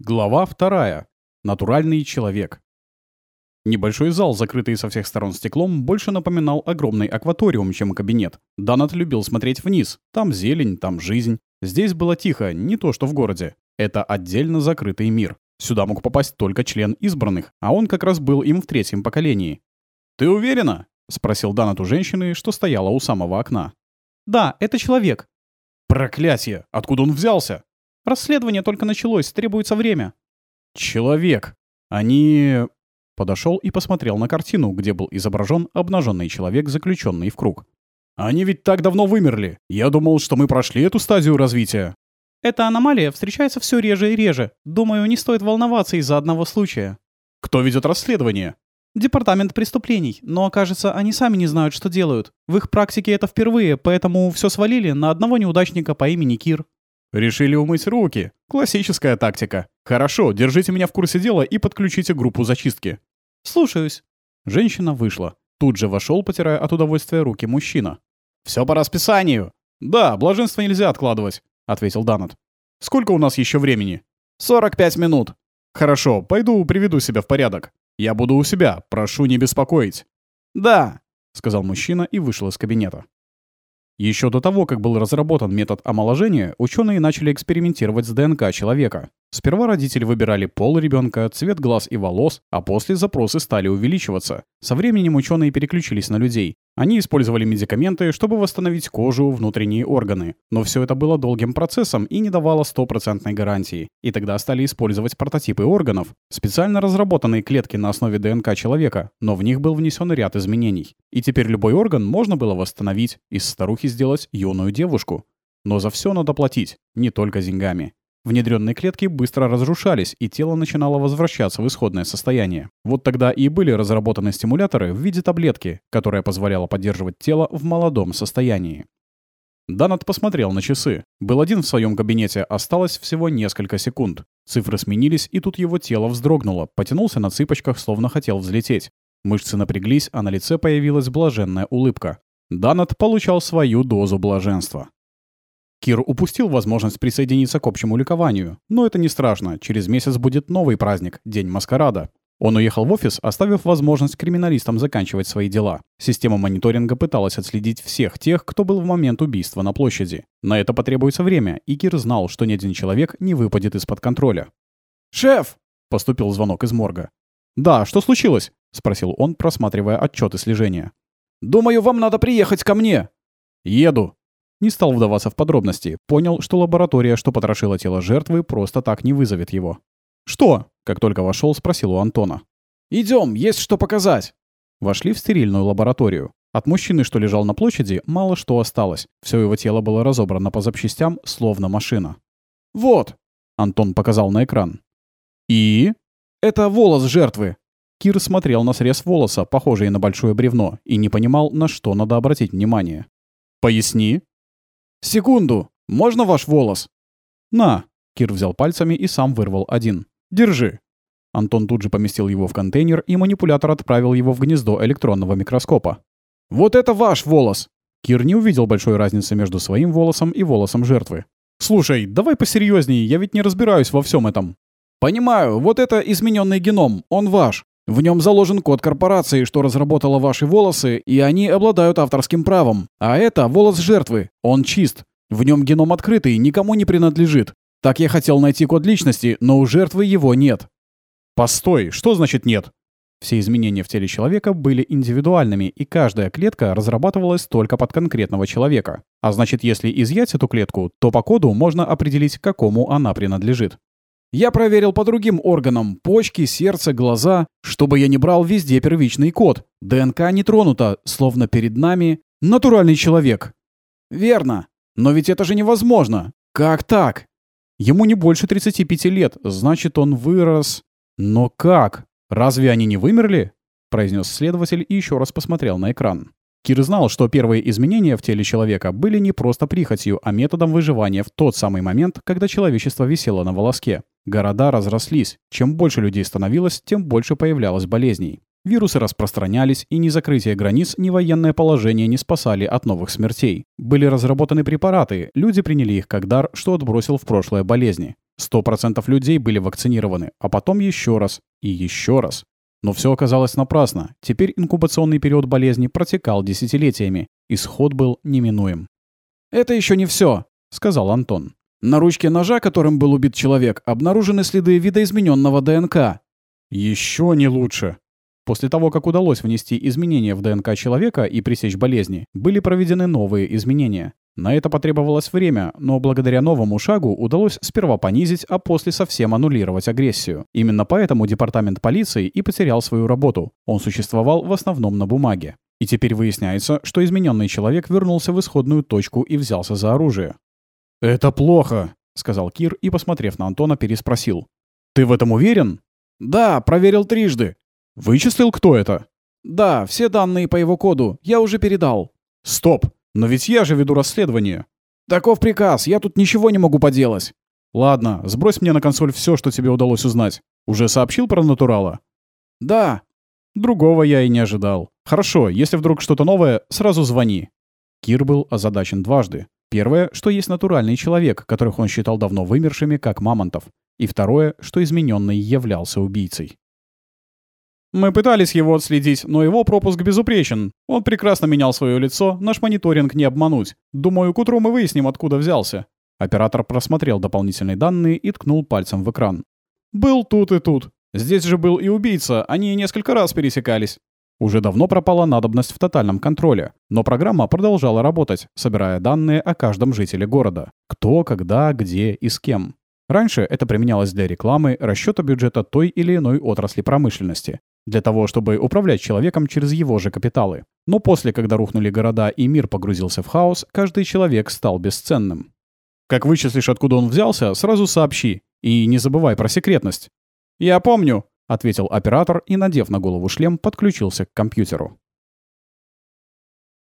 Глава вторая. Натуральный человек. Небольшой зал, закрытый со всех сторон стеклом, больше напоминал огромный акваториум, чем кабинет. Данат любил смотреть вниз. Там зелень, там жизнь. Здесь было тихо, не то что в городе. Это отдельно закрытый мир. Сюда мог попасть только член избранных, а он как раз был им в третьем поколении. «Ты уверена?» — спросил Данат у женщины, что стояла у самого окна. «Да, это человек». «Проклятие! Откуда он взялся?» Расследование только началось, требуется время. Человек. Они... Подошел и посмотрел на картину, где был изображен обнаженный человек, заключенный в круг. Они ведь так давно вымерли. Я думал, что мы прошли эту стадию развития. Эта аномалия встречается все реже и реже. Думаю, не стоит волноваться из-за одного случая. Кто ведет расследование? Департамент преступлений, но, кажется, они сами не знают, что делают. В их практике это впервые, поэтому все свалили на одного неудачника по имени Кир. Решили умыть руки. Классическая тактика. Хорошо, держите меня в курсе дела и подключите группу зачистки. Слушаюсь. Женщина вышла. Тут же вошел, потирая от удовольствия руки мужчина. Все по расписанию. Да, блаженство нельзя откладывать, ответил Данет. Сколько у нас еще времени? 45 минут. Хорошо, пойду приведу себя в порядок. Я буду у себя, прошу не беспокоить. Да, сказал мужчина и вышел из кабинета. Еще до того, как был разработан метод омоложения, ученые начали экспериментировать с ДНК человека. Сперва родители выбирали пол ребенка, цвет глаз и волос, а после запросы стали увеличиваться. Со временем ученые переключились на людей. Они использовали медикаменты, чтобы восстановить кожу, внутренние органы. Но все это было долгим процессом и не давало стопроцентной гарантии. И тогда стали использовать прототипы органов, специально разработанные клетки на основе ДНК человека, но в них был внесен ряд изменений. И теперь любой орган можно было восстановить, из старухи сделать юную девушку. Но за все надо платить, не только деньгами. Внедренные клетки быстро разрушались, и тело начинало возвращаться в исходное состояние. Вот тогда и были разработаны стимуляторы в виде таблетки, которая позволяла поддерживать тело в молодом состоянии. Данат посмотрел на часы. Был один в своем кабинете, осталось всего несколько секунд. Цифры сменились, и тут его тело вздрогнуло, потянулся на цыпочках, словно хотел взлететь. Мышцы напряглись, а на лице появилась блаженная улыбка. Данат получал свою дозу блаженства. Кир упустил возможность присоединиться к общему ликованию. Но это не страшно, через месяц будет новый праздник – День маскарада. Он уехал в офис, оставив возможность криминалистам заканчивать свои дела. Система мониторинга пыталась отследить всех тех, кто был в момент убийства на площади. На это потребуется время, и Кир знал, что ни один человек не выпадет из-под контроля. «Шеф!» – поступил звонок из морга. «Да, что случилось?» – спросил он, просматривая отчеты слежения. «Думаю, вам надо приехать ко мне». «Еду», не стал вдаваться в подробности, понял, что лаборатория, что потрошила тело жертвы, просто так не вызовет его. «Что?» — как только вошел, спросил у Антона. «Идем, есть что показать!» Вошли в стерильную лабораторию. От мужчины, что лежал на площади, мало что осталось. Все его тело было разобрано по запчастям, словно машина. «Вот!» — Антон показал на экран. «И?» «Это волос жертвы!» Кир смотрел на срез волоса, похожий на большое бревно, и не понимал, на что надо обратить внимание. «Поясни!» «Секунду! Можно ваш волос?» «На!» Кир взял пальцами и сам вырвал один. «Держи!» Антон тут же поместил его в контейнер, и манипулятор отправил его в гнездо электронного микроскопа. «Вот это ваш волос!» Кир не увидел большой разницы между своим волосом и волосом жертвы. «Слушай, давай посерьезнее, я ведь не разбираюсь во всем этом». «Понимаю, вот это измененный геном, он ваш. В нем заложен код корпорации, что разработала ваши волосы, и они обладают авторским правом. А это волос жертвы. Он чист. В нем геном открытый, никому не принадлежит. Так я хотел найти код личности, но у жертвы его нет. Постой, что значит нет? Все изменения в теле человека были индивидуальными, и каждая клетка разрабатывалась только под конкретного человека. А значит, если изъять эту клетку, то по коду можно определить, кому она принадлежит. Я проверил по другим органам – почки, сердце, глаза, чтобы я не брал везде первичный код. ДНК не тронута, словно перед нами натуральный человек. Верно. Но ведь это же невозможно. Как так? Ему не больше 35 лет, значит, он вырос. Но как? Разве они не вымерли? произнес следователь и еще раз посмотрел на экран. Кир знал, что первые изменения в теле человека были не просто прихотью, а методом выживания в тот самый момент, когда человечество висело на волоске. Города разрослись. Чем больше людей становилось, тем больше появлялось болезней. Вирусы распространялись, и ни закрытие границ, ни военное положение не спасали от новых смертей. Были разработаны препараты, люди приняли их как дар, что отбросил в прошлое болезни. 100% людей были вакцинированы, а потом еще раз и еще раз. Но все оказалось напрасно. Теперь инкубационный период болезни протекал десятилетиями. Исход был неминуем. «Это еще не все», — сказал Антон. «На ручке ножа, которым был убит человек, обнаружены следы видоизмененного ДНК». «Еще не лучше», После того, как удалось внести изменения в ДНК человека и пресечь болезни, были проведены новые изменения. На это потребовалось время, но благодаря новому шагу удалось сперва понизить, а после совсем аннулировать агрессию. Именно поэтому департамент полиции и потерял свою работу. Он существовал в основном на бумаге. И теперь выясняется, что измененный человек вернулся в исходную точку и взялся за оружие. «Это плохо», — сказал Кир и, посмотрев на Антона, переспросил. «Ты в этом уверен?» «Да, проверил трижды. Вычислил, кто это? Да, все данные по его коду. Я уже передал. Стоп! Но ведь я же веду расследование. Таков приказ, я тут ничего не могу поделать. Ладно, сбрось мне на консоль все, что тебе удалось узнать. Уже сообщил про натурала? Да. Другого я и не ожидал. Хорошо, если вдруг что-то новое, сразу звони. Кир был озадачен дважды. Первое, что есть натуральный человек, которых он считал давно вымершими, как мамонтов. И второе, что измененный являлся убийцей. Мы пытались его отследить, но его пропуск безупречен. Он прекрасно менял свое лицо, наш мониторинг не обмануть. Думаю, к утру мы выясним, откуда взялся». Оператор просмотрел дополнительные данные и ткнул пальцем в экран. «Был тут и тут. Здесь же был и убийца, они несколько раз пересекались». Уже давно пропала надобность в тотальном контроле, но программа продолжала работать, собирая данные о каждом жителе города. Кто, когда, где и с кем. Раньше это применялось для рекламы, расчета бюджета той или иной отрасли промышленности для того, чтобы управлять человеком через его же капиталы. Но после, когда рухнули города и мир погрузился в хаос, каждый человек стал бесценным. Как вычислишь, откуда он взялся, сразу сообщи. И не забывай про секретность. «Я помню», — ответил оператор и, надев на голову шлем, подключился к компьютеру.